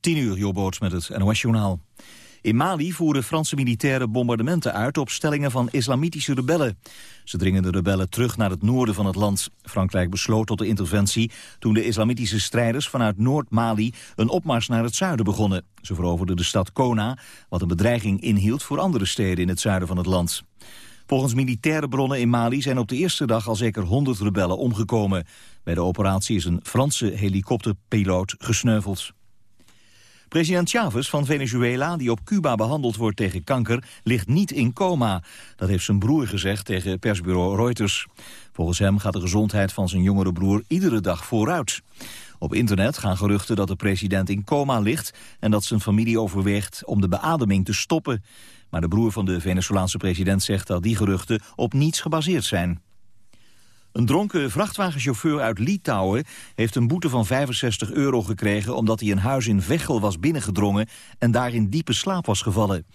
10 uur, Jobboot met het NOS-journaal. In Mali voeren Franse militairen bombardementen uit op stellingen van islamitische rebellen. Ze dringen de rebellen terug naar het noorden van het land. Frankrijk besloot tot de interventie toen de islamitische strijders vanuit Noord-Mali een opmars naar het zuiden begonnen. Ze veroverden de stad Kona, wat een bedreiging inhield voor andere steden in het zuiden van het land. Volgens militaire bronnen in Mali zijn op de eerste dag al zeker 100 rebellen omgekomen. Bij de operatie is een Franse helikopterpiloot gesneuveld. President Chavez van Venezuela, die op Cuba behandeld wordt tegen kanker, ligt niet in coma. Dat heeft zijn broer gezegd tegen persbureau Reuters. Volgens hem gaat de gezondheid van zijn jongere broer iedere dag vooruit. Op internet gaan geruchten dat de president in coma ligt... en dat zijn familie overweegt om de beademing te stoppen. Maar de broer van de Venezolaanse president zegt dat die geruchten op niets gebaseerd zijn. Een dronken vrachtwagenchauffeur uit Litouwen heeft een boete van 65 euro gekregen omdat hij een huis in Veghel was binnengedrongen en daar in diepe slaap was gevallen.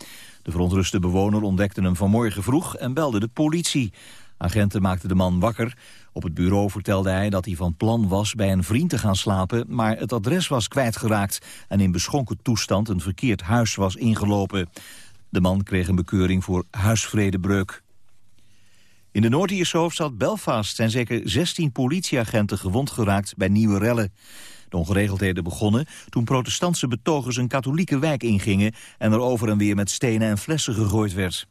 De verontruste bewoner ontdekte hem vanmorgen vroeg en belde de politie. Agenten maakten de man wakker. Op het bureau vertelde hij dat hij van plan was bij een vriend te gaan slapen, maar het adres was kwijtgeraakt en in beschonken toestand een verkeerd huis was ingelopen. De man kreeg een bekeuring voor huisvredebreuk. In de Noord-Ierse hoofdstad Belfast zijn zeker 16 politieagenten gewond geraakt bij nieuwe rellen. De ongeregeldheden begonnen toen protestantse betogers een katholieke wijk ingingen en er over en weer met stenen en flessen gegooid werd.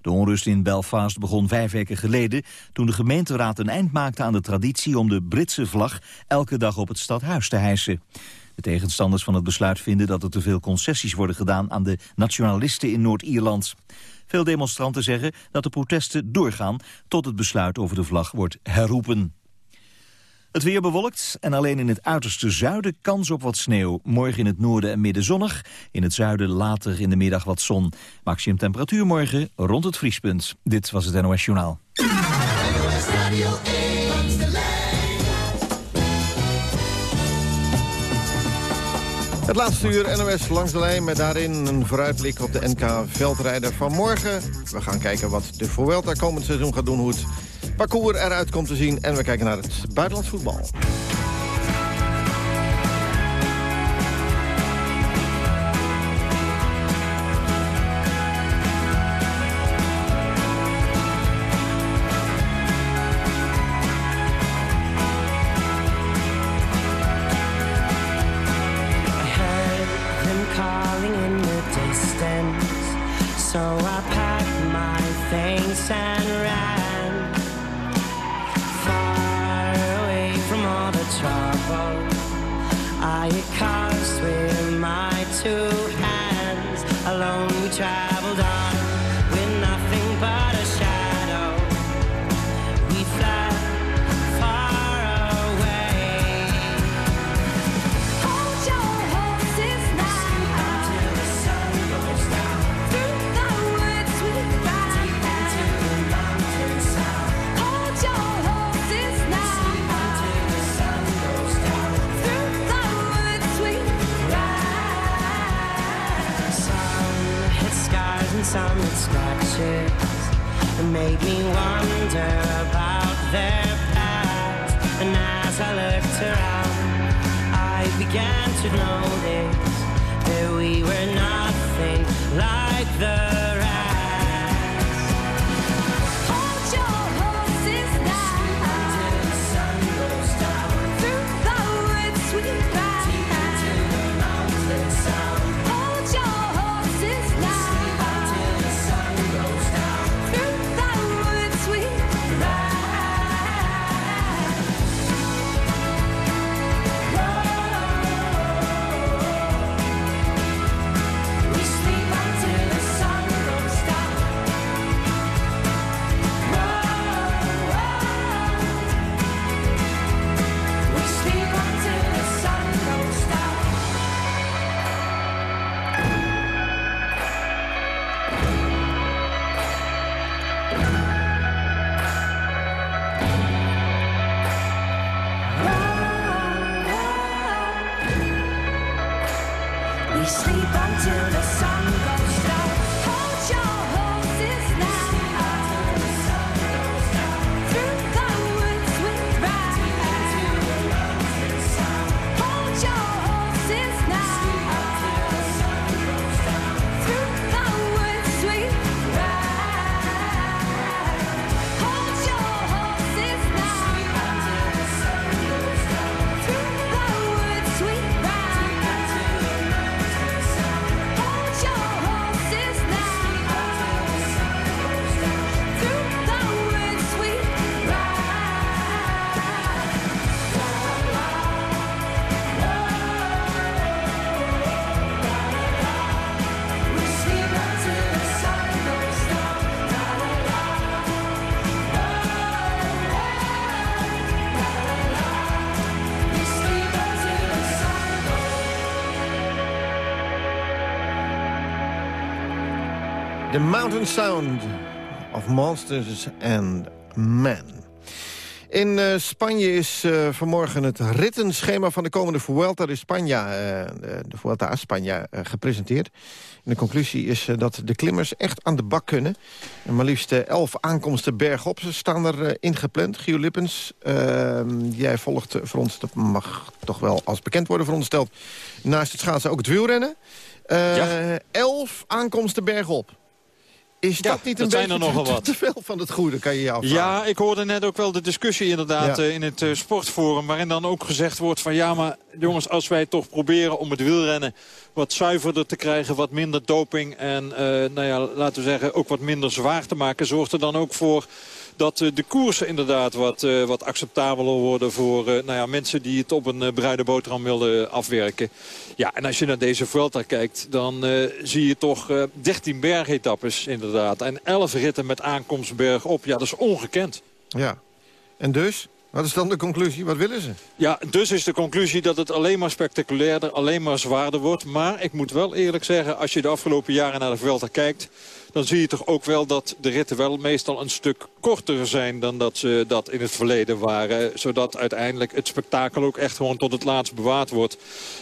De onrust in Belfast begon vijf weken geleden toen de gemeenteraad een eind maakte aan de traditie om de Britse vlag elke dag op het stadhuis te hijsen. De tegenstanders van het besluit vinden dat er te veel concessies worden gedaan aan de nationalisten in Noord-Ierland. Veel demonstranten zeggen dat de protesten doorgaan tot het besluit over de vlag wordt herroepen. Het weer bewolkt en alleen in het uiterste zuiden kans op wat sneeuw. Morgen in het noorden en midden zonnig. In het zuiden later in de middag wat zon. Maximum temperatuur morgen rond het vriespunt. Dit was het NOS Journaal. Het laatste uur NOS langs de lijn met daarin een vooruitblik op de NK Veldrijder van morgen. We gaan kijken wat de Vuelta komend seizoen gaat doen, hoe het parcours eruit komt te zien. En we kijken naar het buitenlands voetbal. noticed that we were nothing like the The Mountain Sound of Monsters and Men. In uh, Spanje is uh, vanmorgen het rittenschema van de komende Vuelta de Spanja, uh, de Vuelta a Spanja, gepresenteerd. En de conclusie is dat de klimmers echt aan de bak kunnen. En maar liefst elf aankomsten bergop Ze staan er ingepland. Gio Lippens, ehm, jij volgt voor ons, dat mag toch wel als bekend worden verondersteld... naast het schaatsen ook het wielrennen. Ja. Elf aankomsten bergop. Is dat niet een dat beetje nogal wat. te veel van het goede, kan je je afvragen? Ja, ik hoorde net ook wel de discussie inderdaad uh, in het uh, sportforum... waarin dan ook gezegd wordt van ja, maar jongens, als wij toch proberen om het wielrennen wat zuiverder te krijgen, wat minder doping en uh, nou ja, laten we zeggen ook wat minder zwaar te maken, zorgt er dan ook voor dat eh, de koersen inderdaad wat, eh, wat acceptabeler worden voor eh, nou ja, mensen die het op een bruide boterham willen afwerken. Ja, en als je naar deze Vuelta kijkt, dan zie je toch 13 bergetappes inderdaad. En 11 ritten met aankomstberg op. Ja, dat is ongekend. Ja, en dus? Wat is dan de conclusie? Wat willen ze? Ja, dus is de conclusie dat het alleen maar spectaculairder, alleen maar zwaarder wordt. Maar ik moet wel eerlijk zeggen, als je de afgelopen jaren naar de Vuelta kijkt dan zie je toch ook wel dat de ritten wel meestal een stuk korter zijn dan dat ze dat in het verleden waren. Zodat uiteindelijk het spektakel ook echt gewoon tot het laatst bewaard wordt.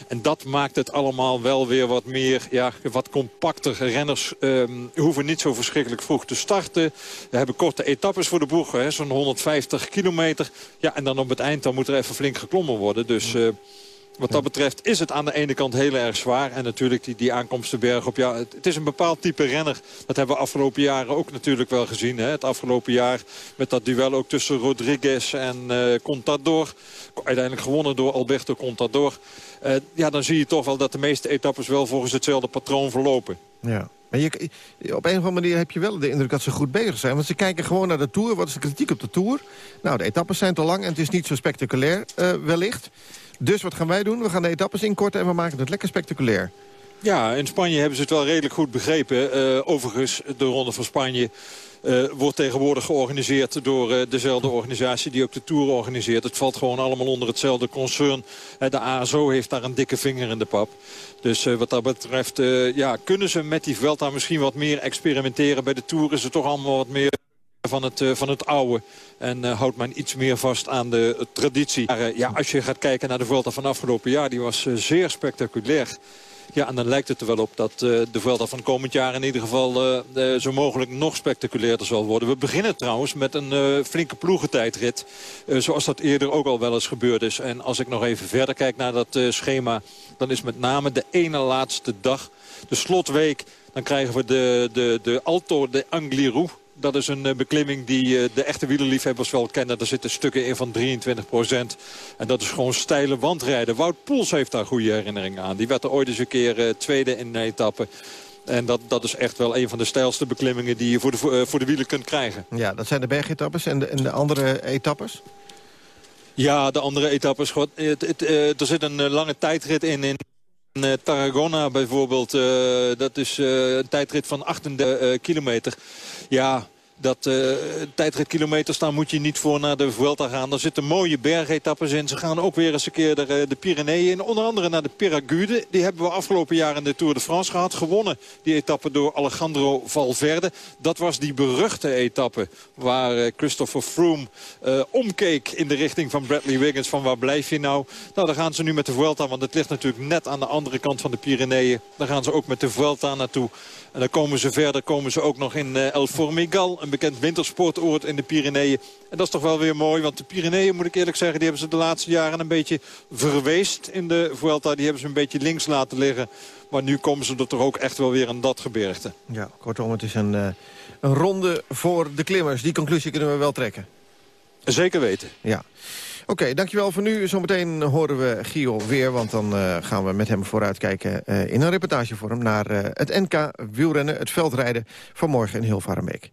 En dat maakt het allemaal wel weer wat meer, ja, wat compacter. Renners um, hoeven niet zo verschrikkelijk vroeg te starten. We hebben korte etappes voor de boeg, zo'n 150 kilometer. Ja, en dan op het eind dan moet er even flink geklommen worden. Dus... Uh, wat dat betreft is het aan de ene kant heel erg zwaar. En natuurlijk die, die aankomstenberg op. Ja, het, is een bepaald type renner. Dat hebben we afgelopen jaren ook natuurlijk wel gezien. Hè? Het afgelopen jaar met dat duel ook tussen Rodriguez en uh, Contador. Uiteindelijk gewonnen door Alberto Contador. Uh, ja, dan zie je toch wel dat de meeste etappes wel volgens hetzelfde patroon verlopen. Ja. Maar je, op een of andere manier heb je wel de indruk dat ze goed bezig zijn. Want ze kijken gewoon naar de Tour. Wat is de kritiek op de Tour? Nou, de etappes zijn te lang en het is niet zo spectaculair uh, wellicht. Dus wat gaan wij doen? We gaan de etappes inkorten en we maken het lekker spectaculair. Ja, in Spanje hebben ze het wel redelijk goed begrepen. Uh, overigens, de Ronde van Spanje uh, wordt tegenwoordig georganiseerd door uh, dezelfde organisatie die ook de Tour organiseert. Het valt gewoon allemaal onder hetzelfde concern. de ASO heeft daar een dikke vinger in de pap. Dus wat dat betreft ja, kunnen ze met die Vuelta misschien wat meer experimenteren. Bij de Tour is het toch allemaal wat meer van het, van het oude. En uh, houdt men iets meer vast aan de traditie. Maar uh, ja, als je gaat kijken naar de Vuelta van afgelopen jaar... die was zeer spectaculair. Ja, en dan lijkt het er wel op dat de Vuelta van komend jaar... in ieder geval zo mogelijk nog spectaculairder zal worden. We beginnen trouwens met een flinke ploegentijdrit. zoals dat eerder ook al wel eens gebeurd is. En als ik nog even verder kijk naar dat schema... dan is met name de ene laatste dag, de slotweek... dan krijgen we de, de, de Alto de Angliru dat is een eh, beklimming die eh, de echte wielerliefhebbers wel kennen. Daar zitten stukken in van 23 procent. En dat is gewoon steile wandrijden. Wout Poels heeft daar goede herinneringen aan. Die werd er ooit eens een keer eh, tweede in een etappe. En dat, dat is echt wel een van de stijlste beklimmingen die je voor de, voor de wielen kunt krijgen. Ja, dat zijn de bergetappes en de, en de andere etappes? Ja, de andere etappes. Het, het, er zit een lange tijdrit in, in Tarragona bijvoorbeeld. dat is een tijdrit van 38 kilometer. Ja, dat uh, tijdritkilometers, daar moet je niet voor naar de Vuelta gaan. Er zitten mooie bergetappes in. Ze gaan ook weer eens een keer de, eh, de Pyreneeën in. Onder andere naar de Peragude. Die hebben we afgelopen jaar in de Tour de France gehad. Gewonnen die etappe door Alejandro Valverde. Dat was die beruchte etappe waar uh, Christopher Froome omkeek in de richting van Bradley Wiggins. Van waar blijf je nou? Nou, daar gaan ze nu met de Vuelta, want het ligt natuurlijk net aan de andere kant van de Pyreneeën. Daar gaan ze ook met de Vuelta naartoe. En dan komen ze verder, komen ze ook nog in El Formigal, een bekend wintersportoord in de Pyreneeën. En dat is toch wel weer mooi, want de Pyreneeën, moet ik eerlijk zeggen... die hebben ze de laatste jaren een beetje verweest in de Vuelta. Die hebben ze een beetje links laten liggen. Maar nu komen ze er toch ook echt wel weer aan dat gebergte. Ja, kortom, het is een, uh, een ronde voor de klimmers. Die conclusie kunnen we wel trekken. Zeker weten. Ja. Oké, dankjewel voor nu. Zometeen horen we Gio weer, want dan uh, gaan we met hem vooruitkijken... Uh, in een reportagevorm naar uh, het NK wielrennen, het veldrijden... van morgen in Hilvarenbeek.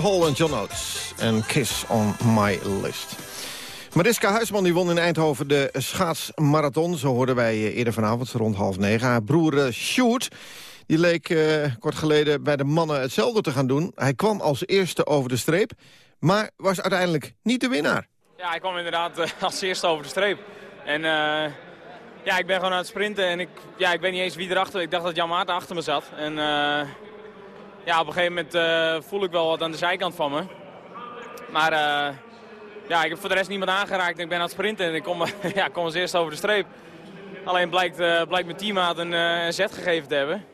Hall en John Oates. En Kiss on My List. Mariska Huisman die won in Eindhoven de schaatsmarathon. Zo hoorden wij eh, eerder vanavond rond half negen. Haar broer eh, Sjoerd die leek uh, kort geleden bij de mannen hetzelfde te gaan doen. Hij kwam als eerste over de streep, maar was uiteindelijk niet de winnaar. Ja, hij kwam inderdaad uh, als eerste over de streep. En ja, ik ben gewoon aan het sprinten en ik, ja, ik weet niet eens wie erachter. Ik dacht dat Jan Maarten achter me zat. En ja, op een gegeven moment voel ik wel wat aan de zijkant van me. Maar ja, ik heb voor de rest niemand aangeraakt. Ik ben aan het sprinten en ik kom, ja, kom als eerste over de streep. Alleen blijkt, blijkt mijn teammaat een, een zet gegeven te hebben.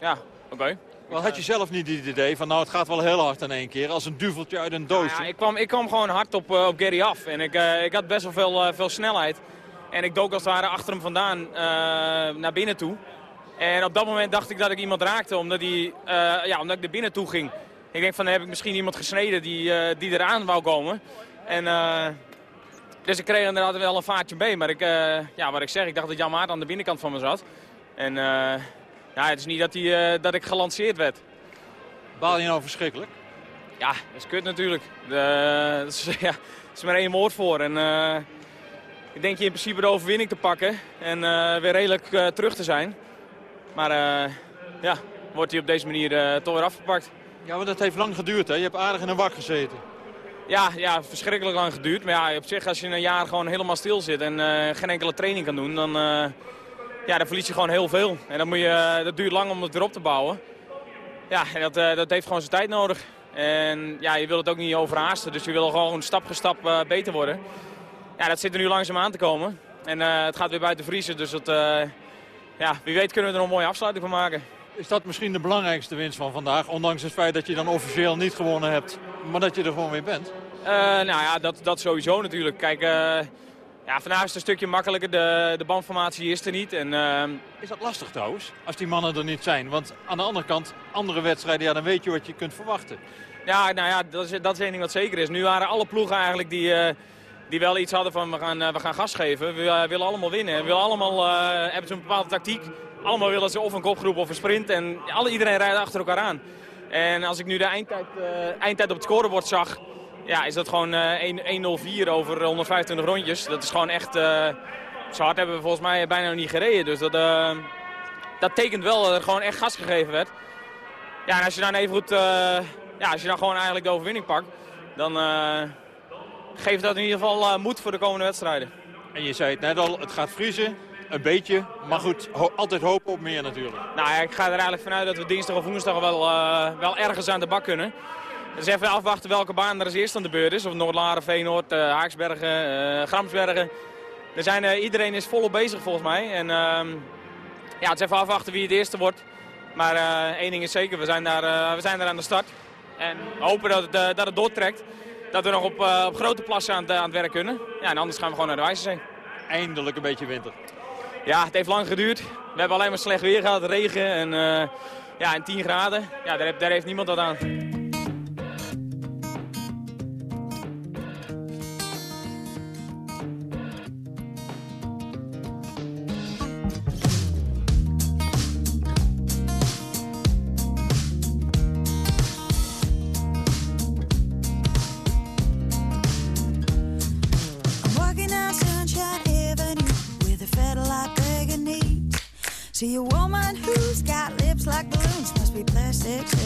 Ja, oké. Okay. had je zelf niet het idee van nou het gaat wel heel hard in één keer als een duveltje uit een doos? Ja, ik, kwam, ik kwam gewoon hard op, op Gary af en ik, ik had best wel veel, veel snelheid. En ik dook als het ware achter hem vandaan naar binnen toe. En op dat moment dacht ik dat ik iemand raakte omdat, die, ja, omdat ik er binnen toe ging. Ik denk van dan heb ik misschien iemand gesneden die, die eraan wou komen. En, dus ik kreeg inderdaad wel een vaartje mee. Maar ik, ja, wat ik zeg, ik dacht dat Jan Maart aan de binnenkant van me zat. En ja, het is niet dat, hij, dat ik gelanceerd werd. Baal je nou verschrikkelijk? Ja, dat is kut natuurlijk. De, dat, is, ja, is maar één woord voor. En, uh, ik denk je in principe de overwinning te pakken en uh, weer redelijk terug te zijn. Maar ja, wordt hij op deze manier toch weer afgepakt. Ja, maar dat heeft lang geduurd hè? Je hebt aardig in een wak gezeten. Ja, ja, verschrikkelijk lang geduurd. Maar ja, op zich als je een jaar gewoon helemaal stil zit en geen enkele training kan doen... dan ja, dan verlies je gewoon heel veel. En dan moet je, eh, dat duurt lang om het weer op te bouwen. Ja, en dat, eh, dat heeft gewoon zijn tijd nodig. En ja, je wil het ook niet overhaasten, dus je wil gewoon stap voor stap uh, beter worden. Ja, dat zit er nu langzaam aan te komen. En uh, het gaat weer buiten vriezen, dus dat, uh, ja, wie weet kunnen we er nog een mooie afsluiting van maken. Is dat misschien de belangrijkste winst van vandaag? Ondanks het feit dat je dan officieel niet gewonnen hebt, maar dat je er gewoon weer bent? nou ja, dat, dat sowieso natuurlijk. Kijk, ja, vandaag is het een stukje makkelijker. De, de bandformatie is er niet. En, uh... Is dat lastig trouwens, als die mannen er niet zijn? Want aan de andere kant, andere wedstrijden, ja, dan weet je wat je kunt verwachten. Ja, nou ja, dat is, dat is één ding wat zeker is. Nu waren alle ploegen eigenlijk die, uh, die wel iets hadden van we gaan, uh, we gaan gas geven. We uh, willen allemaal winnen. We willen allemaal, hebben ze een bepaalde tactiek. Allemaal willen ze of een kopgroep of een sprint. En alle, iedereen rijdt achter elkaar aan. En als ik nu de eindtijd, eindtijd op het scorebord zag ja, is dat gewoon uh, 1-0-4 over 125 rondjes. Dat is gewoon echt... Zo hard hebben we volgens mij bijna nog niet gereden. Dus dat, dat tekent wel dat er gewoon echt gas gegeven werd. Ja, en als je dan even goed... ja, als je dan gewoon eigenlijk de overwinning pakt... dan geeft dat in ieder geval moed voor de komende wedstrijden. En je zei het net al, het gaat vriezen. Een beetje, maar goed, ho altijd hopen op meer natuurlijk. Nou ja, ik ga er eigenlijk vanuit dat we dinsdag of woensdag wel, wel ergens aan de bak kunnen. Dus even afwachten welke baan er als eerst aan de beurt is. Of Noordlaren, Veenoord, uh, Haaksbergen, uh, Gramsbergen. Er zijn, uh, iedereen is volop bezig volgens mij. En ehm, ja, het is even afwachten wie het eerste wordt. Maar één ding is zeker, we zijn daar, we zijn daar aan de start. En hopen dat het, dat het doortrekt. Dat we nog op, op grote plassen aan, aan, het werk kunnen. Ja, en anders gaan we gewoon naar de Wijzenzee. Eindelijk een beetje winter. Ja, het heeft lang geduurd. We hebben alleen maar slecht weer gehad, regen en, ja, en 10 graden. Ja, daar, heeft, daar heeft niemand wat aan. six.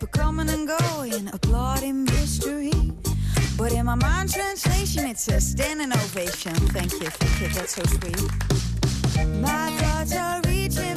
People coming and going, a plotting mystery. But in my mind translation, it's a standing ovation. Thank you, thank you, that's so sweet. My thoughts are reaching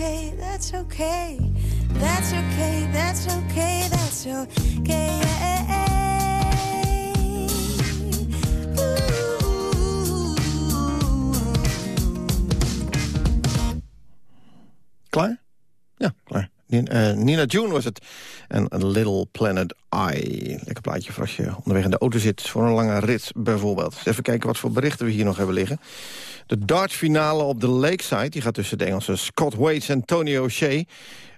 okay, that's okay, that's okay, that's okay, that's okay. Klaar? Eh, Nina June was het. En Little Planet Eye. Lekker plaatje voor als je onderweg in de auto zit... voor een lange rit bijvoorbeeld. Even kijken wat voor berichten we hier nog hebben liggen. De dartsfinale op de Lakeside... die gaat tussen de Engelse Scott Waits en Tony O'Shea.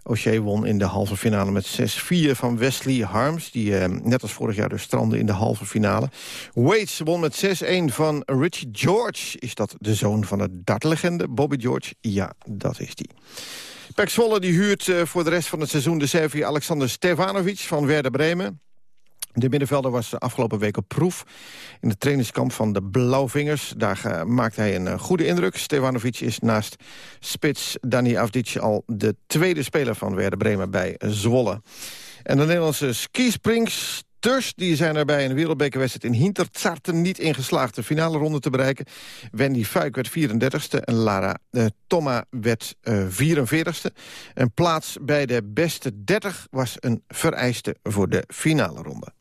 O'Shea won in de halve finale met 6-4 van Wesley Harms... die eh, net als vorig jaar dus strandde in de halve finale. Waits won met 6-1 van Richie George. Is dat de zoon van de dartlegende Bobby George? Ja, dat is die. Pek Zwolle die huurt eh, voor de rest van het seizoen de Servië Alexander Stevanovic van Werder Bremen. De middenvelder was de afgelopen week op proef in het trainingskamp van de Blauwvingers. Daar eh, maakte hij een eh, goede indruk. Stevanovic is naast spits Dani Avdic al de tweede speler van Werder Bremen bij Zwolle. En de Nederlandse skispringsters die zijn er bij een wereldbekerwedstrijd in Hinterzarten niet ingeslaagd de finale ronde te bereiken. Wendy Fuik werd 34ste en Lara eh, werd eh, 44ste. Een plaats bij de beste 30 was een vereiste voor de finale ronde.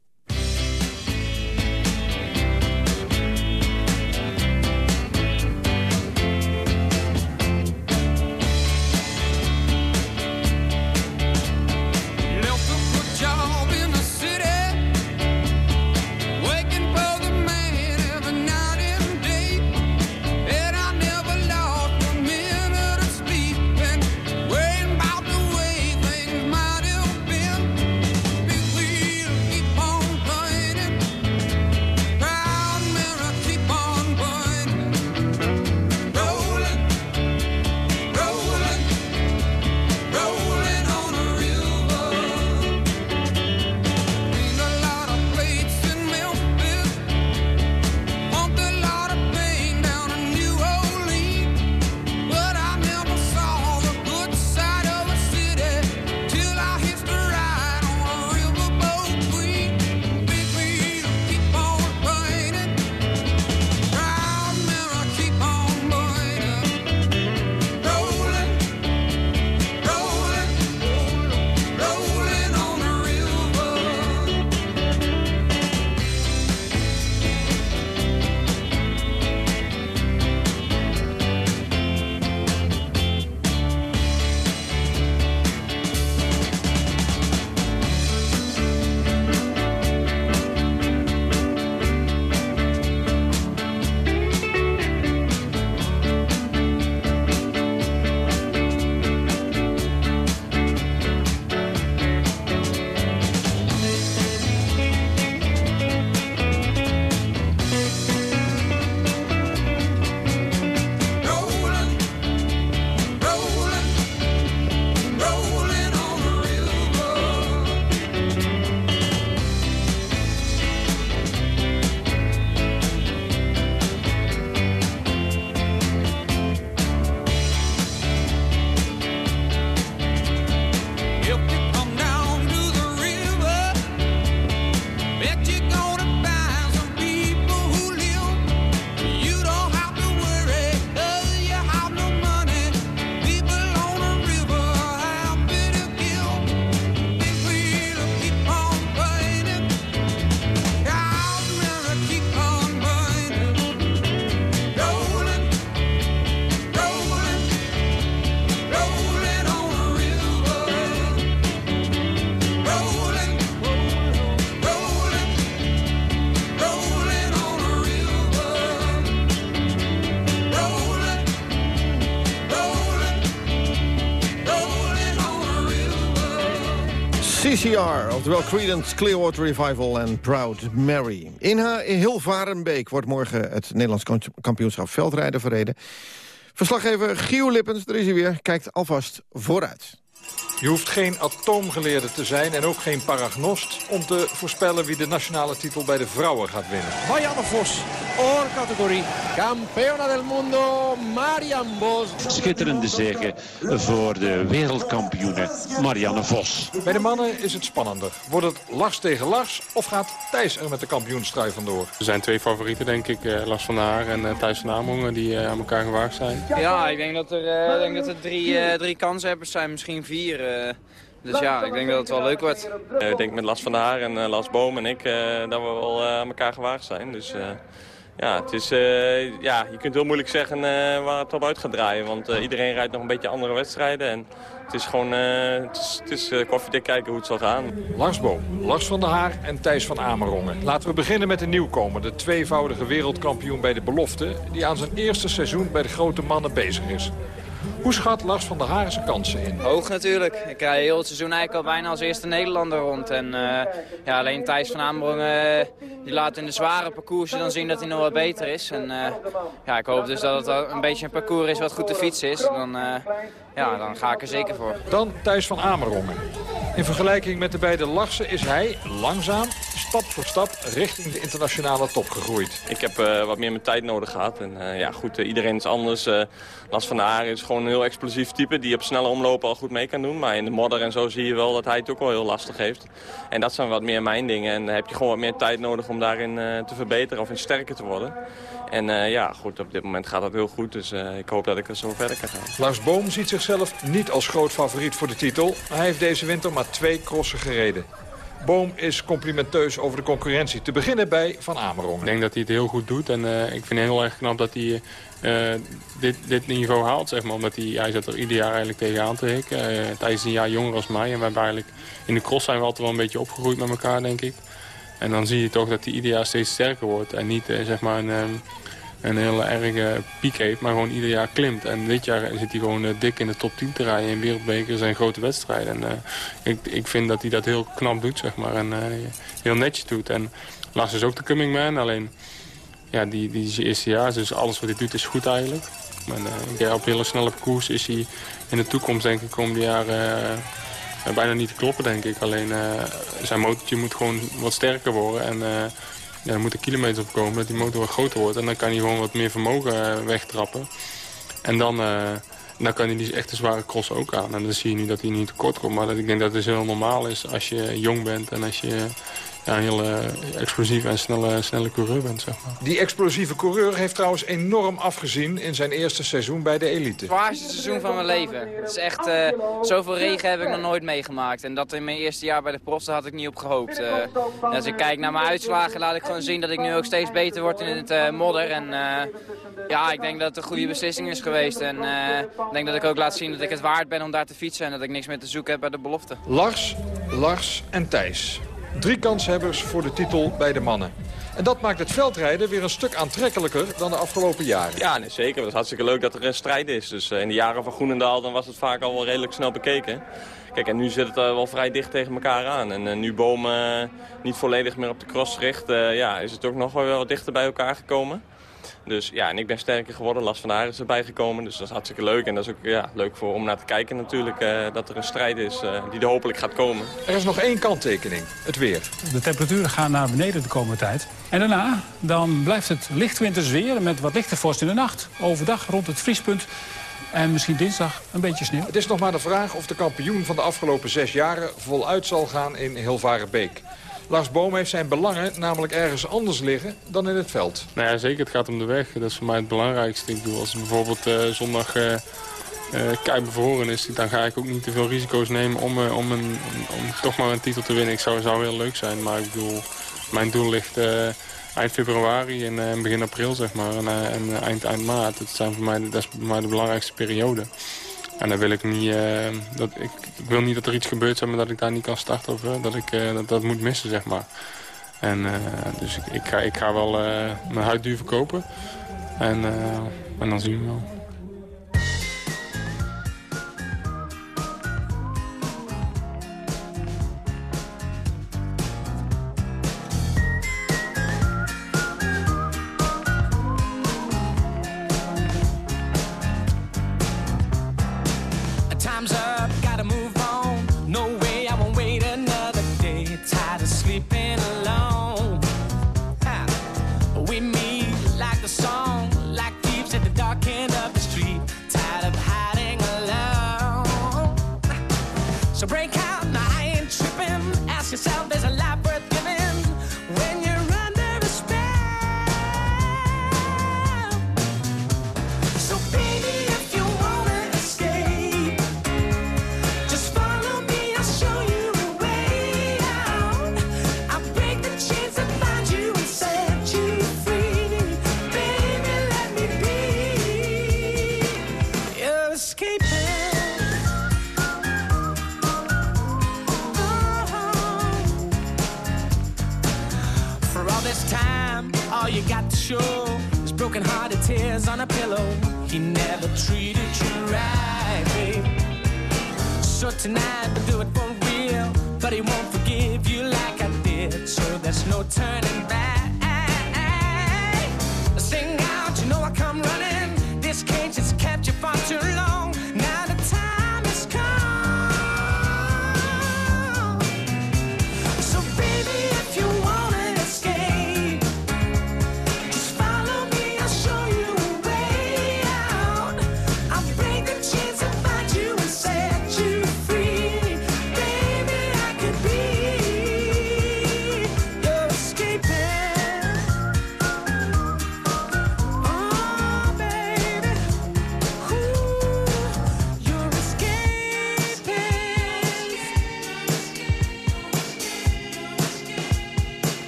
CCR, oftewel Creedence Clearwater Revival en Proud Mary. In in Hilvarenbeek wordt morgen het Nederlands kamp- kampioenschap veldrijden verreden. Verslaggever Gio Lippens, er is hij weer, kijkt alvast vooruit. Je hoeft geen atoomgeleerde te zijn en ook geen paragnost... om te voorspellen wie de nationale titel bij de vrouwen gaat winnen. Marianne Vos, or categorie. Campeona del mundo, Marianne Vos. Schitterende zege voor de wereldkampioene Marianne Vos. Bij de mannen is het spannender. Wordt het Lars tegen Lars of gaat Thijs er met de kampioenstrui vandoor? Er zijn twee favorieten, denk ik. eh, Lars van der Haar en eh, Thijs van Amerongen, die eh, aan elkaar gewaagd zijn. Ja, ik denk dat er, eh, ik denk dat er drie, eh, drie kanshebbers zijn, misschien vier. Dus ja, ik denk dat het wel leuk wordt. ik denk met Lars van der Haar en eh, Lars Boom en ik eh, dat we wel eh, aan elkaar gewaagd zijn. Dus eh, ja, het is, eh, ja, je kunt heel moeilijk zeggen eh, waar het op uit gaat draaien. Want eh, iedereen rijdt nog een beetje andere wedstrijden. En het is gewoon eh, het is, het is eh, koffiedik kijken hoe het zal gaan. Lars Boom, Lars van der Haar en Thijs van Amerongen. Laten we beginnen met de nieuwkomer, de tweevoudige wereldkampioen bij de belofte... die aan zijn eerste seizoen bij de grote mannen bezig is. Hoe schat Lars van der Haar zijn kansen in? Hoog natuurlijk. Ik rij heel het seizoen eigenlijk al bijna als eerste Nederlander rond. En eh, ja, alleen Thijs van Amerongen eh, die laat in de zware parcoursen dan zien dat hij nog wat beter is. En eh, ja, ik hoop dus dat het een beetje een parcours is wat goed te fietsen is. Dan, ja, dan ga ik er zeker voor. Dan Thijs van Amerongen. In vergelijking met de beide Larsen is hij langzaam, stap voor stap, richting de internationale top gegroeid. Ik heb eh, wat meer mijn tijd nodig gehad. En eh, ja, goed, eh, iedereen is anders. Lars van der Haar is gewoon een heel explosief type die op snelle omlopen al goed mee kan doen. Maar in de modder en zo zie je wel dat hij het ook wel heel lastig heeft. En dat zijn wat meer mijn dingen. En dan heb je gewoon wat meer tijd nodig om daarin te verbeteren of in sterker te worden. En eh, ja, goed, op dit moment gaat dat heel goed. Dus eh, ik hoop dat ik er zo verder kan gaan. Lars Boom ziet zichzelf niet als groot favoriet voor de titel. Hij heeft deze winter maar twee crossen gereden. Boom is complimenteus over de concurrentie. Te beginnen bij Van Ik Amerongen. denk dat hij het heel goed doet. En eh, ik vind het heel erg knap dat hij eh, dit, dit niveau haalt, zeg maar. Omdat hij, hij zit er ieder jaar eigenlijk tegenaan te hikken. Uh, Thijs is een jaar jonger als mij. En we hebben eigenlijk, in de cross zijn we altijd wel een beetje opgegroeid met elkaar, denk ik. En dan zie je toch dat hij ieder jaar steeds sterker wordt. En niet, zeg maar, een, ehm, een hele erge piek heeft, maar gewoon ieder jaar klimt. En dit jaar zit hij gewoon eh, dik in de top 10 te rijden in wereldbekers en grote wedstrijden. En eh, ik, ik vind dat hij dat heel knap doet, zeg maar. En eh, heel netjes doet. En Lars is ook de coming man, alleen ja, die, die is eerste jaar, dus alles wat hij doet is goed eigenlijk. Maar op hele snelle parcours is hij in de toekomst, denk ik, komende jaren bijna niet te kloppen, denk ik. Alleen zijn motortje moet gewoon wat sterker worden en ja, er moeten kilometers op komen dat die motor wat groter wordt. En dan kan hij gewoon wat meer vermogen eh, wegtrappen. En dan, eh, dan kan hij die echte zware cross ook aan. En dan zie je nu dat hij niet tekort komt. Maar dat, ik denk dat het dus heel normaal is als je jong bent en als je ja, een hele explosieve en snelle, snelle coureur bent, zeg maar. Die explosieve coureur heeft trouwens enorm afgezien in zijn eerste seizoen bij de elite. Het zwaarste seizoen van mijn leven. Het is echt, eh, zoveel regen heb ik nog nooit meegemaakt. En dat in mijn eerste jaar bij de profs, daar had ik niet op gehoopt. Eh, en als ik kijk naar mijn uitslagen, laat ik gewoon zien dat ik nu ook steeds beter word in het eh, modder. En eh, ja, ik denk dat het een goede beslissing is geweest. En eh, ik denk dat ik ook laat zien dat ik het waard ben om daar te fietsen. En dat ik niks meer te zoeken heb bij de belofte. Lars, Lars en Thijs. Drie kanshebbers voor de titel bij de mannen. En dat maakt het veldrijden weer een stuk aantrekkelijker dan de afgelopen jaren. Ja, nee, zeker. Het is hartstikke leuk dat er een strijd is. Dus eh, in de jaren van Groenendaal dan was het vaak al wel redelijk snel bekeken. Kijk, en nu zit het eh, wel vrij dicht tegen elkaar aan. En eh, nu Boom eh, niet volledig meer op de cross richt, ja, is het ook nog wel wat dichter bij elkaar gekomen. Dus ja, en ik ben sterker geworden. Lars van Haar is erbij gekomen. Dus dat is hartstikke leuk. En dat is ook ja, leuk voor, om naar te kijken natuurlijk. eh, dat er een strijd is eh, die er hopelijk gaat komen. Er is nog één kanttekening. Het weer. De temperaturen gaan naar beneden de komende tijd. En daarna dan blijft het licht winters weer met wat lichte vorst in de nacht. Overdag rond het vriespunt. En misschien dinsdag een beetje sneeuw. Het is nog maar de vraag of de kampioen van de afgelopen zes jaren voluit zal gaan in Hilvarenbeek. Lars Boom heeft zijn belangen namelijk ergens anders liggen dan in het veld. Nou ja, zeker. Het gaat om de weg. Dat is voor mij het belangrijkste. Ik bedoel, als het bijvoorbeeld eh, zondag uh, bevroren is... dan ga ik ook niet te veel risico's nemen om, om, een, om, toch maar een titel te winnen. Ik zou, zou heel leuk zijn, maar ik bedoel, mijn doel ligt eind februari en begin april, zeg maar. En, en eind, eind maart. Dat, zijn voor mij, dat is voor de belangrijkste periode. En dan wil ik niet, uh, dat, ik, wil niet dat er iets gebeurt, zeg maar, dat ik daar niet kan starten of uh, dat ik uh, dat, dat, moet missen, zeg maar. En dus ik, ik, ga, ik ga wel mijn huid duur verkopen. En, en dan zien we wel.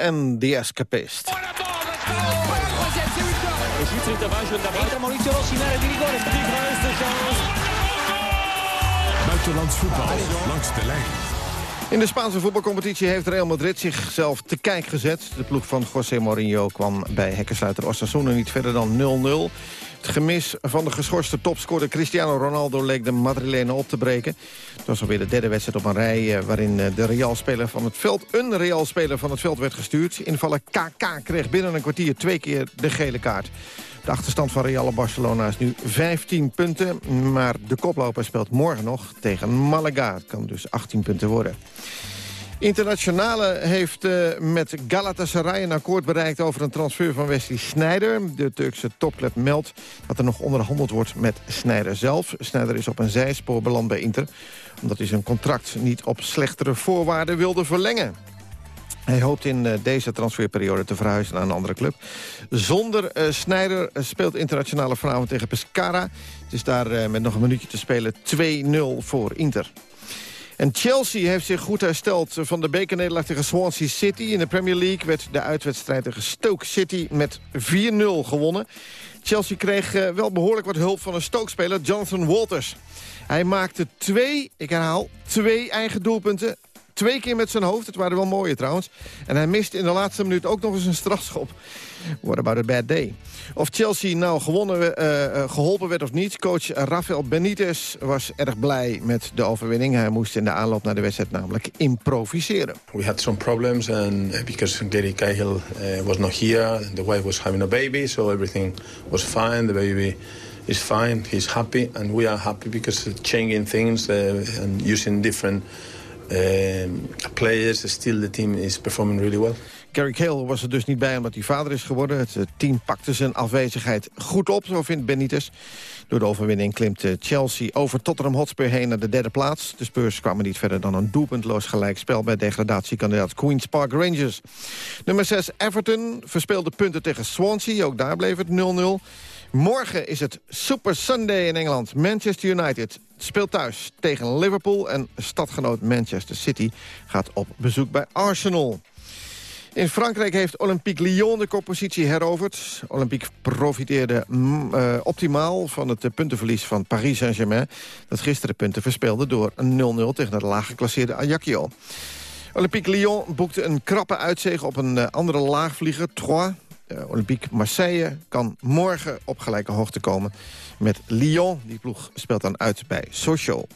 en The Escapist. Buitenlands voetbal langs de lijn. In de Spaanse voetbalcompetitie heeft Real Madrid zichzelf te kijk gezet. De ploeg van José Mourinho kwam bij hekkensluiter Osasuna niet verder dan 0-0. Het gemis van de geschorste topscorer Cristiano Ronaldo leek de Madrilenen op te breken. Het was alweer de derde wedstrijd op een rij eh, waarin eh, de Real-speler van het veld, een Real-speler van het veld werd gestuurd. Invaller KK kreeg binnen een kwartier twee keer de gele kaart. De achterstand van Real Barcelona is nu 15 punten. Maar de koploper speelt morgen nog tegen Malaga. Het kan dus 18 punten worden. Internationale heeft eh, met Galatasaray een akkoord bereikt over een transfer van Wesley Sneijder. De Turkse topclub meldt dat er nog onderhandeld wordt met Sneijder zelf. Sneijder is op een zijspoor beland bij Inter, omdat hij zijn contract niet op slechtere voorwaarden wilde verlengen. Hij hoopt in eh, deze transferperiode te verhuizen naar een andere club. Zonder eh Sneijder eh, speelt internationale vanavond tegen Pescara. Het is daar met nog een minuutje te spelen 2-0 voor Inter. En Chelsea heeft zich goed hersteld van de bekernederlaag tegen Swansea City. In de Premier League werd de uitwedstrijd tegen Stoke City met 4-0 gewonnen. Chelsea kreeg wel behoorlijk wat hulp van een Stoke-speler, Jonathan Walters. Hij maakte twee, ik herhaal, twee eigen doelpunten. Twee keer met zijn hoofd, het waren wel mooie trouwens. En hij miste in de laatste minuut ook nog eens een strafschop. What about a bad day? Of Chelsea nou gewonnen, eh, eh, geholpen werd of niet... coach Rafael Benitez was erg blij met de overwinning. Hij moest in de aanloop naar de wedstrijd namelijk improviseren. We had some problems, and uh, because Gary Cahill was not here, the wife was having a baby, so everything was fine. The baby is fine. He's happy, and we are happy because changing things and using different um, players, still the team is performing really well. Gary Cale was er dus niet bij omdat hij vader is geworden. Het eh, team pakte zijn afwezigheid goed op, zo vindt Benitez. Door de overwinning klimt eh, Chelsea over Tottenham Hotspur heen naar de derde plaats. De Spurs kwamen niet verder dan een doelpuntloos gelijkspel... bij degradatiekandidaat Queen's Park Rangers. Nummer 6 Everton verspeelde punten tegen Swansea. Ook daar bleef het 0-0. Morgen is het Super Sunday in Engeland. Manchester United speelt thuis tegen Liverpool... en stadgenoot Manchester City gaat op bezoek bij Arsenal. In Frankrijk heeft Olympique Lyon de koppositie heroverd. Olympique profiteerde mm, eh, optimaal van het puntenverlies van Paris Saint-Germain... dat gisteren punten verspeelde door een 0-0 tegen het laaggeklasseerde Ajaccio. Olympique Lyon boekte een krappe uitzege op een eh, andere laagvlieger, Troyes. Eh, Olympique Marseille kan morgen op gelijke hoogte komen met Lyon. Die ploeg speelt dan uit bij Sochaux.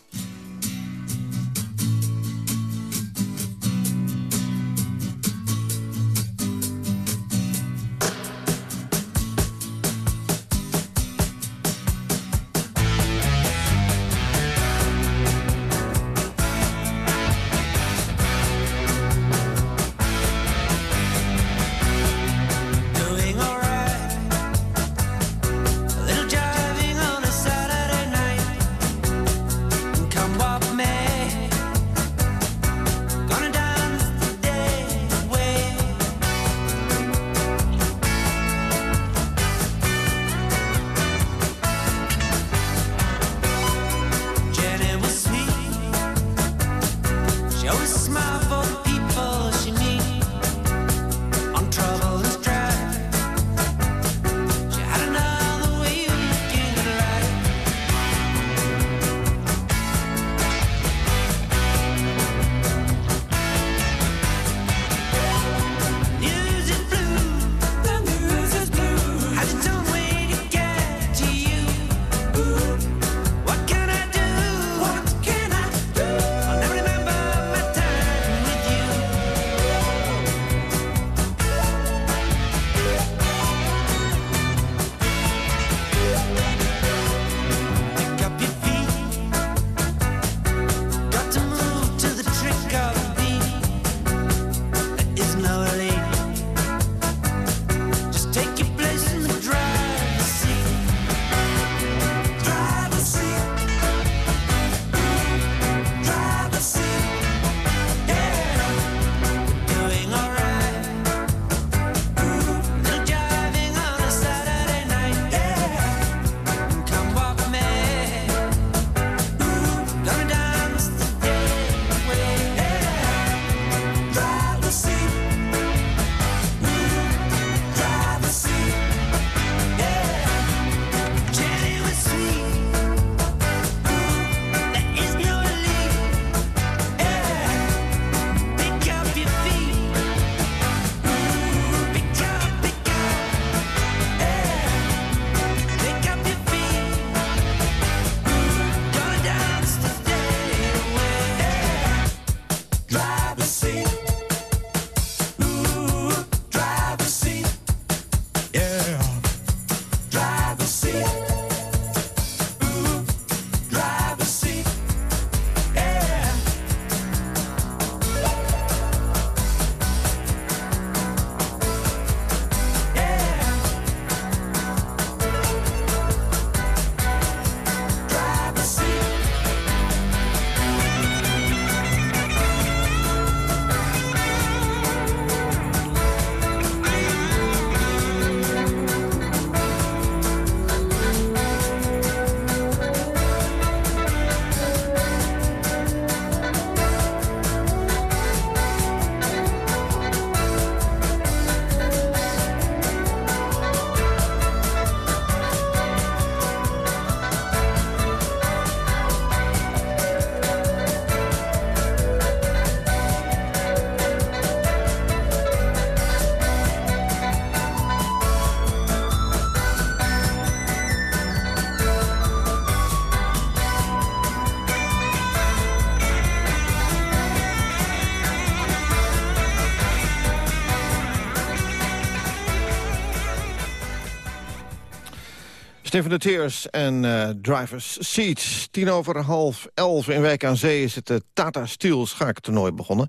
Sniffing the Tears en eh, Drivers Seats. Tien over half elf in Wijk aan Zee is het eh, Tata Steel schaaktoernooi begonnen.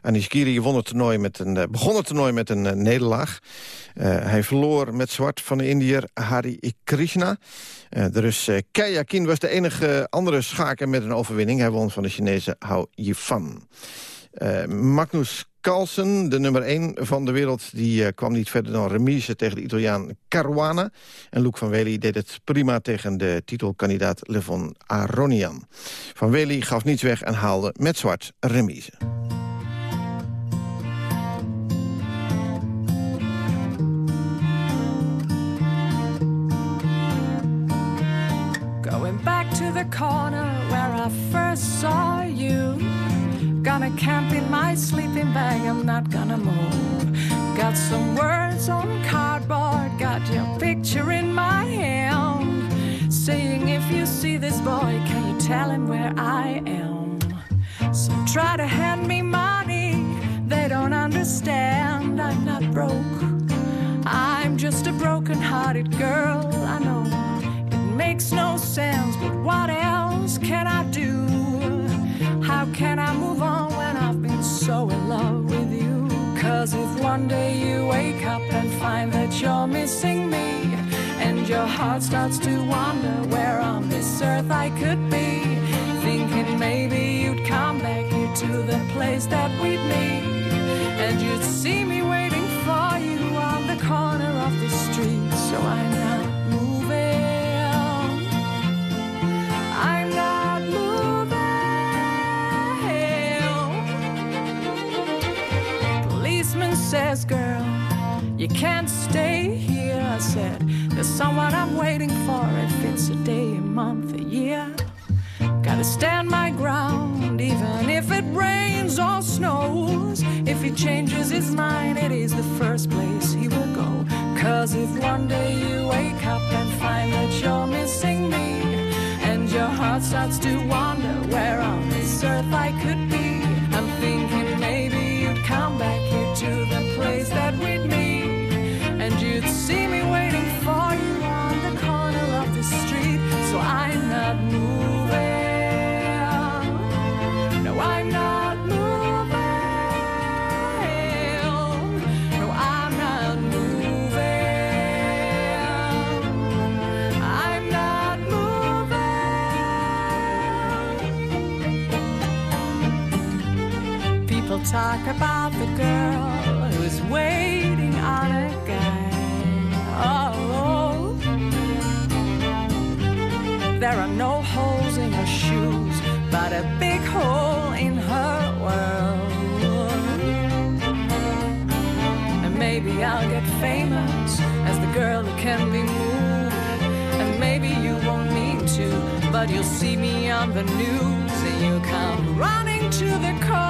Anish Giri won het toernooi met een, eh, begon het toernooi met een nederlaag. Hij verloor met zwart van de Indiër Hari Krishna. De Rus Kaya Kin was de enige andere schaker met een overwinning. Hij won van de Chinese Hao Yifan. Eh, Magnus Carlsen, de nummer 1 van de wereld... die eh, kwam niet verder dan remise tegen de Italiaan Caruana. En Luc van Wely deed het prima tegen de titelkandidaat Levon Aronian. Van Wely gaf niets weg en haalde met zwart remise. Going back to the corner where I first saw you. Gonna camp in my sleeping bag, I'm not gonna move. Got some words on cardboard, got your picture in my hand. Saying, if you see this boy, can you tell him where I am? So try to hand me money, they don't understand. I'm not broke, I'm just a broken hearted girl, I know. It makes no sense, but what else can I do? How can I move on when I've been so in love with you? Cause if one day you wake up and find that you're missing me, and your heart starts to wonder where on this earth I could be, thinking maybe you'd come back here to the place that we'd meet, and you'd see me waiting for you on the corner of the street, so I'm not says, girl, you can't stay here. I said, there's someone I'm waiting for. If it's a day, a month, a year. Gotta stand my ground, even if it rains or snows. If he changes his mind, it is the first place he will go. Cause if one day you wake up and find that you're missing me, and your heart starts to wonder where on this earth I could be, talk about the girl who's waiting on a guy. Oh, there are no holes in her shoes, but a big hole in her world. And maybe I'll get famous as the girl who can be moved. And maybe you won't need to, but you'll see me on the news and you'll come running to the corner.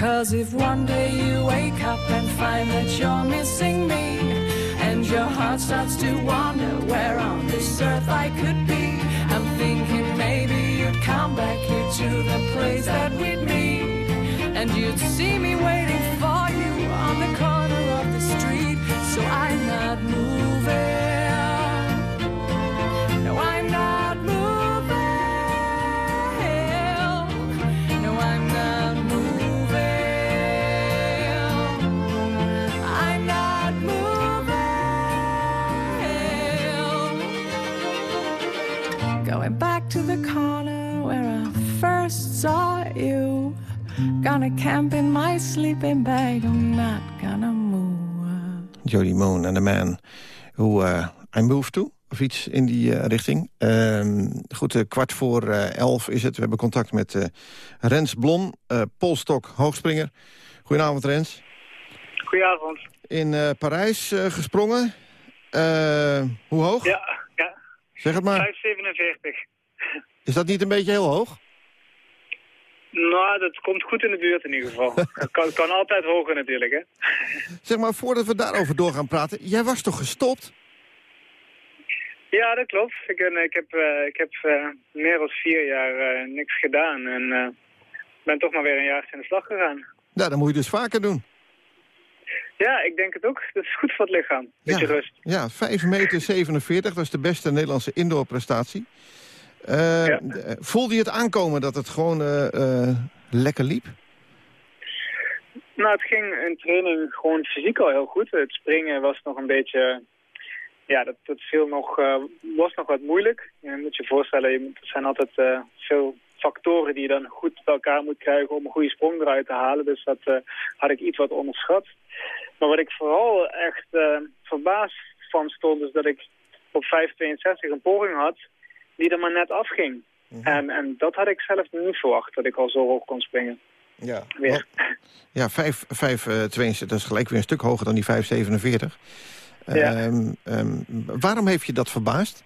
Cause if one day you wake up and find that you're missing me, and your heart starts to wonder where on this earth I could be, I'm thinking maybe you'd come back here to the place that we'd meet, and you'd see me waiting for Gonna camp in my sleeping bag. I'm not gonna move. Jody Moon en The Man Who uh, I Moved To. Of iets in die eh, richting. Ehm, goed, eh, kwart voor eh, elf is het. We hebben contact met eh, Rens Blom, eh polstok hoogspringer. Goedenavond, Rens. Goedenavond. In eh, Parijs eh, gesprongen. Eh, hoe hoog? Ja, ja. Zeg het maar. 5,47. Is dat niet een beetje heel hoog? Nou, dat komt goed in de buurt in ieder geval. Het kan, kan altijd hoger natuurlijk, hè. Zeg maar, voordat we daarover door gaan praten. Jij was toch gestopt? Ja, dat klopt. Ik, ben, ik heb, eh, ik heb eh, meer dan vier jaar eh, niks gedaan. En ben toch maar weer een jaar in de slag gegaan. Nou, dan moet je dus vaker doen. Ja, ik denk het ook. Dat is goed voor het lichaam. Beetje rust. Ja, 5 meter 47, dat is de beste Nederlandse indoorprestatie. Eh, Ja. eh, Voelde je het aankomen dat het gewoon eh, lekker liep? Nou, het ging in training gewoon fysiek al heel goed. Het springen was nog een beetje... Ja, dat, dat viel nog, was nog wat moeilijk. Je moet je voorstellen, je er zijn altijd veel factoren die je dan goed bij elkaar moet krijgen om een goede sprong eruit te halen. Dus dat had ik iets wat onderschat. Maar wat ik vooral echt eh, verbaasd van stond, is dat ik op 5,62 een poging had die er maar net afging. en, en dat had ik zelf niet verwacht, dat ik al zo hoog kon springen. Ja. Weer. Ja, 5, 5 eh, 72, dat is gelijk weer een stuk hoger dan die 5,47. Ja. Ehm, ehm, waarom heeft je dat verbaasd?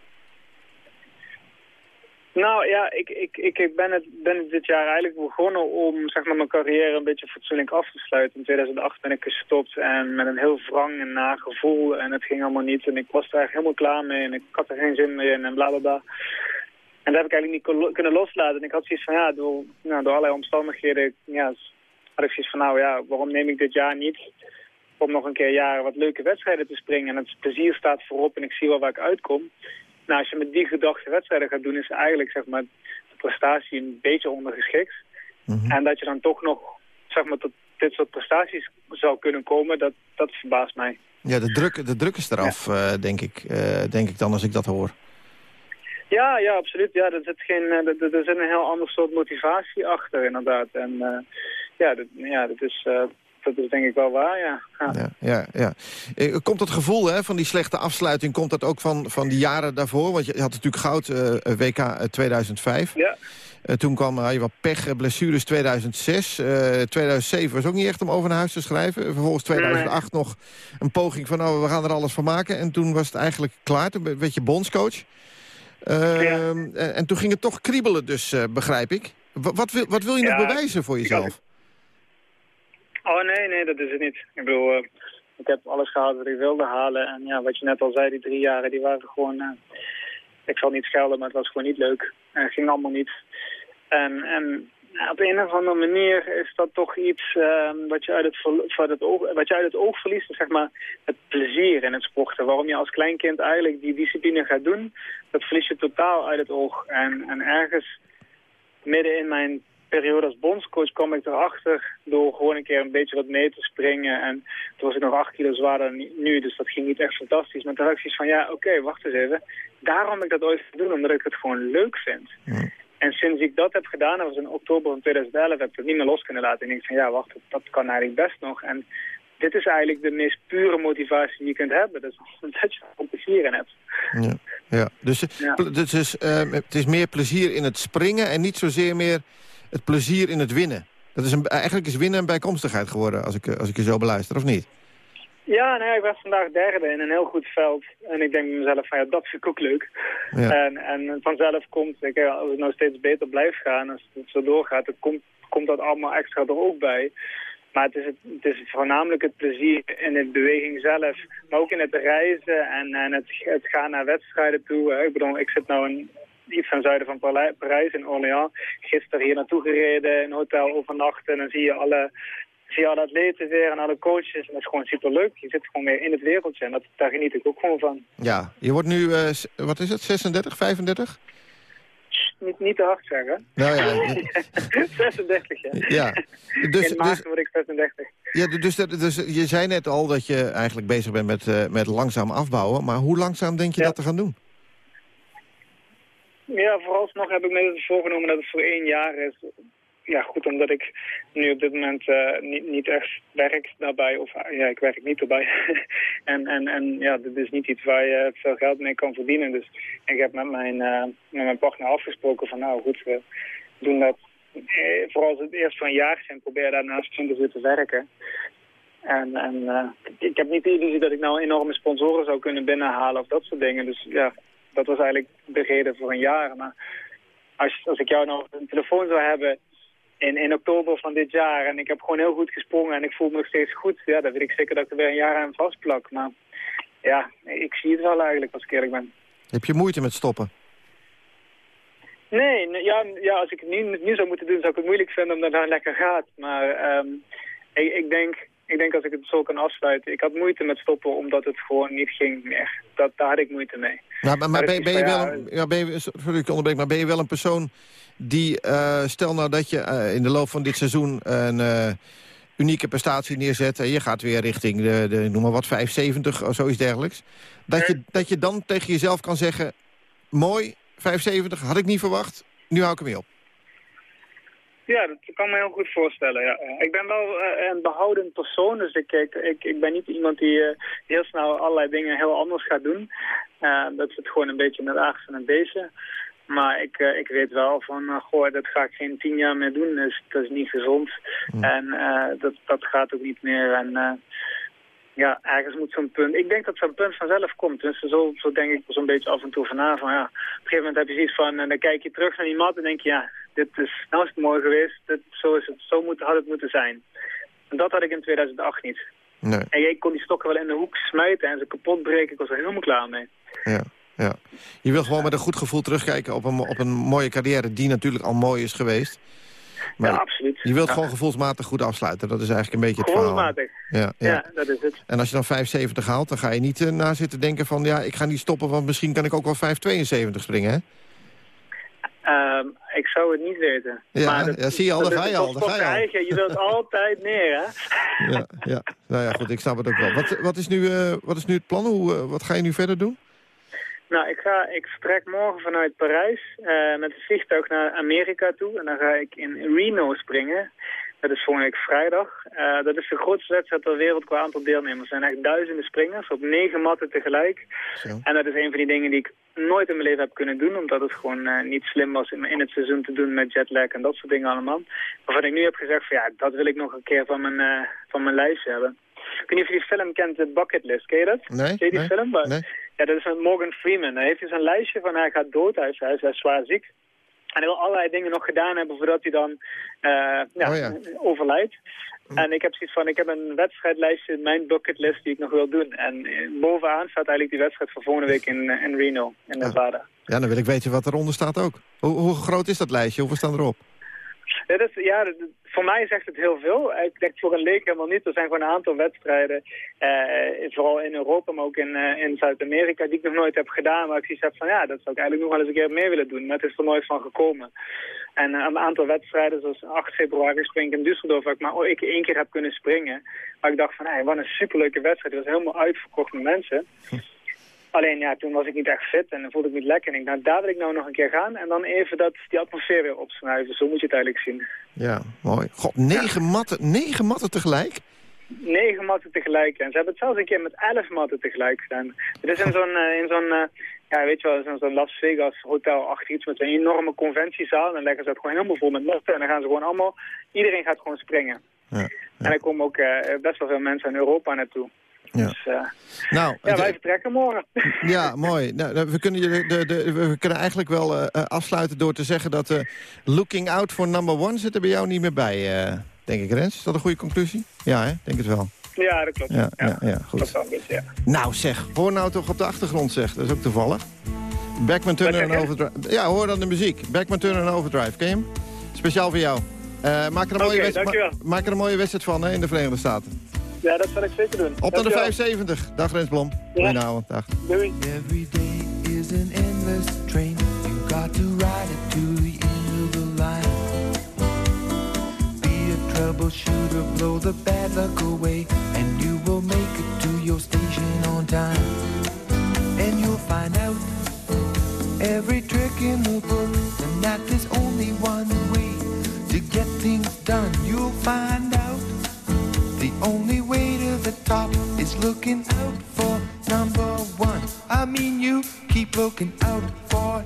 Nou ja, ik, ik, ik, ben, het, ben dit jaar eigenlijk begonnen om zeg maar, mijn carrière een beetje fatsoenlijk af te sluiten. In 2008 ben ik gestopt en met een heel wrang en nagevoel en het ging allemaal niet. En ik was er eigenlijk helemaal klaar mee en ik had er geen zin meer in en bla bla bla. En dat heb ik eigenlijk niet kunnen loslaten. En ik had zoiets van, ja, door, nou, door allerlei omstandigheden, ja, had ik zoiets van, nou ja, waarom neem ik dit jaar niet om nog een keer jaren wat leuke wedstrijden te springen. En het plezier staat voorop en ik zie wel waar ik uitkom. Nou, als je met die gedachte wedstrijden gaat doen, is eigenlijk zeg maar, de prestatie een beetje ondergeschikt. En dat je dan toch nog zeg maar, tot dit soort prestaties zou kunnen komen, dat, dat verbaast mij. Ja, de druk, de druk is eraf, eh, denk, ik, eh, denk ik dan als ik dat hoor. Ja, ja, absoluut. Ja, er, zit geen, eh, er, zit een heel ander soort motivatie achter, inderdaad. En ja, dat, ja dat, is, dat is denk ik wel waar, ja. ja. Ja, ja, ja. Eh, Komt dat gevoel hè, van die slechte afsluiting, komt dat ook van, van die jaren daarvoor? Want je had natuurlijk goud eh, WK eh, 2005. Ja. Toen kwam had je wat pech, blessures 2006. Eh 2007 was ook niet echt om over naar huis te schrijven. Vervolgens 2008 nog een poging van, nou, we gaan er alles van maken. En toen was het eigenlijk klaar. Toen werd je bondscoach. Ehm, en, en toen ging het toch kriebelen dus, begrijp ik. Wa- Wat wil, wat wil je nog Ja, bewijzen voor jezelf? Oh nee, nee, dat is het niet. Ik bedoel, eh, ik heb alles gehaald wat ik wilde halen. En ja, wat je net al zei, die drie jaren, die waren gewoon... eh, ik zal niet schelden, maar het was gewoon niet leuk. Het ging allemaal niet. En, en op een of andere manier is dat toch iets eh, wat, je uit het, oog, wat je uit het oog verliest. Zeg maar het plezier in het sporten. Waarom je als kleinkind eigenlijk die discipline gaat doen, dat verlies je totaal uit het oog. En, en ergens midden in mijn periode als bondscoach kwam ik erachter door gewoon een keer een beetje wat mee te springen. En toen was ik nog acht kilo zwaarder dan nu, dus dat ging niet echt fantastisch. Maar toen had ik zoiets van, ja, oké, wacht eens even. Daarom heb ik dat ooit gedaan, omdat ik het gewoon leuk vind. En sinds ik dat heb gedaan, dat was in oktober van 2011, heb ik het niet meer los kunnen laten. En ik van, ja, wacht, dat, dat kan eigenlijk best nog. En dit is eigenlijk de meest pure motivatie die je kunt hebben. Dus omdat je er plezier in hebt. Ja, ja. Dus, Ja. dus is, eh, het is meer plezier in het springen en niet zozeer meer het plezier in het winnen. Dat is een, eigenlijk is winnen een bijkomstigheid geworden, als ik, eh, als ik je zo beluister, of niet? Ja, nou ja, ik werd vandaag derde in een heel goed veld. En ik denk bij mezelf van ja, dat vind ik ook leuk. Ja. En, en vanzelf komt, ik, ja, als het nou steeds beter blijft gaan, als het zo doorgaat, dan komt, komt dat allemaal extra er ook bij. Maar het is, het, het is voornamelijk het plezier in de beweging zelf. Maar ook in het reizen en, en het, het gaan naar wedstrijden toe. Ik bedoel, ik zit nou in, iets ten zuiden van Parijs, in Orléans. Gisteren hier naartoe gereden, in een hotel overnachten. En dan zie je alle, zie je alle atleten weer en alle coaches. En dat is gewoon superleuk. Je zit gewoon weer in het wereldje. En dat, daar geniet ik ook gewoon van. Ja, je wordt nu, eh, wat is het, 36, 35? Niet, niet te hard zeggen. Nou ja, 36, ja. ja. Dus, in maart dus, word ik 36. ja, dus, dat- dus je zei net al dat je eigenlijk bezig bent met, eh, met langzaam afbouwen. Maar hoe langzaam denk je dat te gaan doen? Ja, vooralsnog heb ik me dus voorgenomen dat het voor één jaar is. Ja, goed, omdat ik nu op dit moment eh, niet, niet echt werk daarbij. Of eh, ja, ik werk niet erbij. en, en, en ja, dit is niet iets waar je veel geld mee kan verdienen. Dus ik heb met mijn, eh, met mijn partner afgesproken van nou goed, we doen dat. Vooral als het eerst voor een jaar is en probeer daarnaast 20 uur te werken. En, en eh, ik heb niet de illusie dat ik nou enorme sponsoren zou kunnen binnenhalen of dat soort dingen. Dus ja, dat was eigenlijk de reden voor een jaar. Maar als, als ik jou nou een telefoon zou hebben in, in oktober van dit jaar... en ik heb gewoon heel goed gesprongen en ik voel me nog steeds goed... ja, dan weet ik zeker dat ik er weer een jaar aan vastplak. Maar ja, ik zie het wel eigenlijk, als ik eerlijk ben. Heb je moeite met stoppen? Nee, ja, ja, als ik het nu, nu zou moeten doen, zou ik het moeilijk vinden omdat het nou lekker gaat. Maar ehm, ik, ik, denk, ik denk als ik het zo kan afsluiten. Ik had moeite met stoppen omdat het gewoon niet ging meer. Dat, daar had ik moeite mee. Nou, maar, maar ben, je wel ja, een, ja, ben je, sorry, ik onderbreek, maar ben je wel een persoon die, eh, stel nou dat je eh, in de loop van dit seizoen een eh, unieke prestatie neerzet en je gaat weer richting de, de noem maar wat, 570 of zoiets dergelijks. Dat je, dat je dan tegen jezelf kan zeggen, mooi, 570 had ik niet verwacht, nu hou ik ermee op. Ja, dat kan me heel goed voorstellen. Ja. Ik ben wel eh, een behoudend persoon, dus ik, ik, ik, ik ben niet iemand die eh, heel snel allerlei dingen heel anders gaat doen. Eh, dat zit gewoon een beetje in het aard van het beestje. Maar ik, ik weet wel van, goh, dat ga ik geen tien jaar meer doen, dus dat is niet gezond. En eh, dat, dat gaat ook niet meer. En ja, ergens moet zo'n punt... Ik denk dat zo'n punt vanzelf komt. Dus zo, zo denk ik zo'n beetje af en toe van na. Van, ja, op een gegeven moment heb je zoiets van... En dan kijk je terug naar die mat en denk je... Ja, dit is nou is het mooi geweest. Dit, zo is het, zo moet, had het moeten zijn. En dat had ik in 2008 niet. Nee. En ik kon die stokken wel in de hoek smijten en ze kapot breken. Ik was er helemaal klaar mee. Ja, ja. Je wil gewoon met een goed gevoel terugkijken op een, op een mooie carrière... die natuurlijk al mooi is geweest. Maar ja, absoluut. Je wilt Ja. gewoon gevoelsmatig goed afsluiten. Dat is eigenlijk een beetje het verhaal. Gevoelsmatig. Ja, ja. Ja, dat is het. En als je dan 5,70 haalt, dan ga je niet eh, na zitten denken van... ja, ik ga niet stoppen, want misschien kan ik ook wel 5,72 springen, hè? Ehm, ik zou het niet weten. Ja, ja, zie je al, dat daar ga je al, daar ga je al. Je wilt altijd neer, hè? Ja, ja. Nou ja, goed, ik snap het ook wel. Wat, wat, is, nu, eh, wat is nu het plan? Hoe, eh, wat ga je nu verder doen? Nou, ik, ga, ik vertrek morgen vanuit Parijs eh, met een vliegtuig naar Amerika toe. En dan ga ik in Reno springen. Dat is volgende week vrijdag. Eh, dat is de grootste wedstrijd ter wereld qua aantal deelnemers. Er zijn echt duizenden springers op negen matten tegelijk. En dat is een van die dingen die ik nooit in mijn leven heb kunnen doen. Omdat het gewoon eh, niet slim was in, in het seizoen te doen met jetlag en dat soort dingen allemaal. Waarvan ik nu heb gezegd van ja, dat wil ik nog een keer van mijn, eh, van mijn lijstje hebben. Ik weet niet of je die film kent, The Bucket List. Ken je dat? Nee, Ken je die nee, film? Nee. Ja, dat is van Morgan Freeman. Hij heeft dus een lijstje van hij gaat dood, hij is, hij is zwaar ziek. En hij wil allerlei dingen nog gedaan hebben voordat hij dan eh, ja, Oh ja. overlijdt. En ik heb zoiets van, ik heb een wedstrijdlijstje in mijn bucketlist die ik nog wil doen. En eh, bovenaan staat eigenlijk die wedstrijd voor volgende week in, eh, in Reno, in Nevada. Ja, dan wil ik weten wat eronder staat ook. Hoe, hoe groot is dat lijstje? Hoeveel staan erop? Ja, ja, voor mij zegt het heel veel. Ik denk voor een leek helemaal niet. Er zijn gewoon een aantal wedstrijden, eh, vooral in Europa, maar ook in, eh, in Zuid-Amerika, die ik nog nooit heb gedaan. Maar ik zoiets heb van, ja, dat zou ik eigenlijk nog wel eens een keer mee willen doen. Maar het is er nooit van gekomen. En eh, een aantal wedstrijden, zoals 8 februari spring ik in Düsseldorf, waar ik maar ik één keer heb kunnen springen. Maar ik dacht van, hé, wat een superleuke wedstrijd. Het was helemaal uitverkocht met mensen. Alleen ja, toen was ik niet echt fit en dan voelde ik me niet lekker. En ik dacht, daar wil ik nou nog een keer gaan. En dan even dat, die atmosfeer weer opsnuiven. Zo moet je het eigenlijk zien. Ja, mooi. God, negen, matten, negen matten tegelijk? Negen matten tegelijk. En ze hebben het zelfs een keer met elf matten tegelijk gedaan. Het is in zo'n, eh, in zo'n eh, ja, weet je wel, zo'n zo'n Las Vegas hotel achter iets met een enorme conventiezaal. En dan leggen ze het gewoon helemaal vol met matten. En dan gaan ze gewoon allemaal, iedereen gaat gewoon springen. Ja, En er komen ook eh, best wel veel mensen in Europa naartoe. Ja. Dus eh, Nou, ja, wij vertrekken morgen. Ja, mooi. Nou, we, kunnen je de, de, de- we kunnen eigenlijk wel eh, eh, afsluiten door te zeggen dat looking out for number one zit er bij jou niet meer bij, denk ik, Rens. Is dat een goede conclusie? Ja, hè? denk het wel. ja, dat klopt. Ja, ja, ja, goed. Dat beetje, ja. Nou zeg, hoor nou toch op de achtergrond zeg. Dat is ook toevallig. Backman Turner en? Overdrive. Ja, hoor dan de muziek. Backman Turner en Overdrive. Ken je hem? Speciaal voor jou. Maak, er een mooie dankjewel. maak er een mooie wedstrijd van hè, in de Verenigde Staten. Ja, dat zal ik zeker doen. Op naar de Dankjewel. 75. Dag Rens Blom. Goedenavond. Dag. Doei. Every day is an endless train. You got to ride it to the end of the line. Be a troubleshooter, blow the bad luck away, and you will make it to your station on time. And you'll find out every trick in the book, and that there's only one way to get things done. You'll find looking out for number one. I mean, you keep looking out for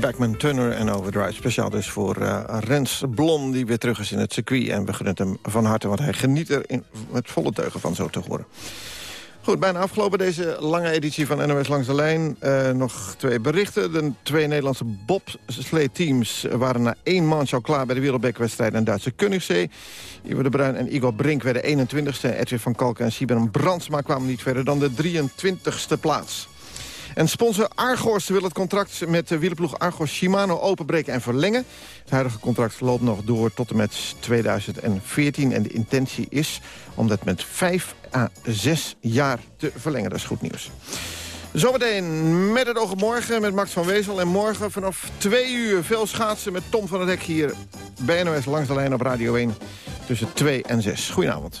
Backman, Turner en Overdrive. Speciaal dus voor eh, Rens Blom, die weer terug is in het circuit. En we gunnen hem van harte, want hij geniet er met volle teugen van zo te horen. Goed, bijna afgelopen deze lange editie van NOS Langs de Lijn. Eh, nog twee berichten. De twee Nederlandse bobslee-teams waren na één manche al klaar... bij de wereldbekerwedstrijd in Duitse Koningszee. Ivo de Bruin en Igor Brink werden 21ste. Edwin van Kalken en Siberen Brandsma kwamen niet verder dan de 23ste plaats. En sponsor Argos wil het contract met de wielerploeg Argos Shimano openbreken en verlengen. Het huidige contract loopt nog door tot en met 2014. En de intentie is om dat met 5 à 6 jaar te verlengen. Dat is goed nieuws. Zometeen met het oog op morgen met Max van Wezel. En morgen vanaf 2 uur veel schaatsen met Tom van het Hek hier bij NOS Langs de Lijn op Radio 1. Tussen 2 en 6. Goedenavond.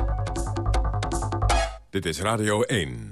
Dit is Radio 1.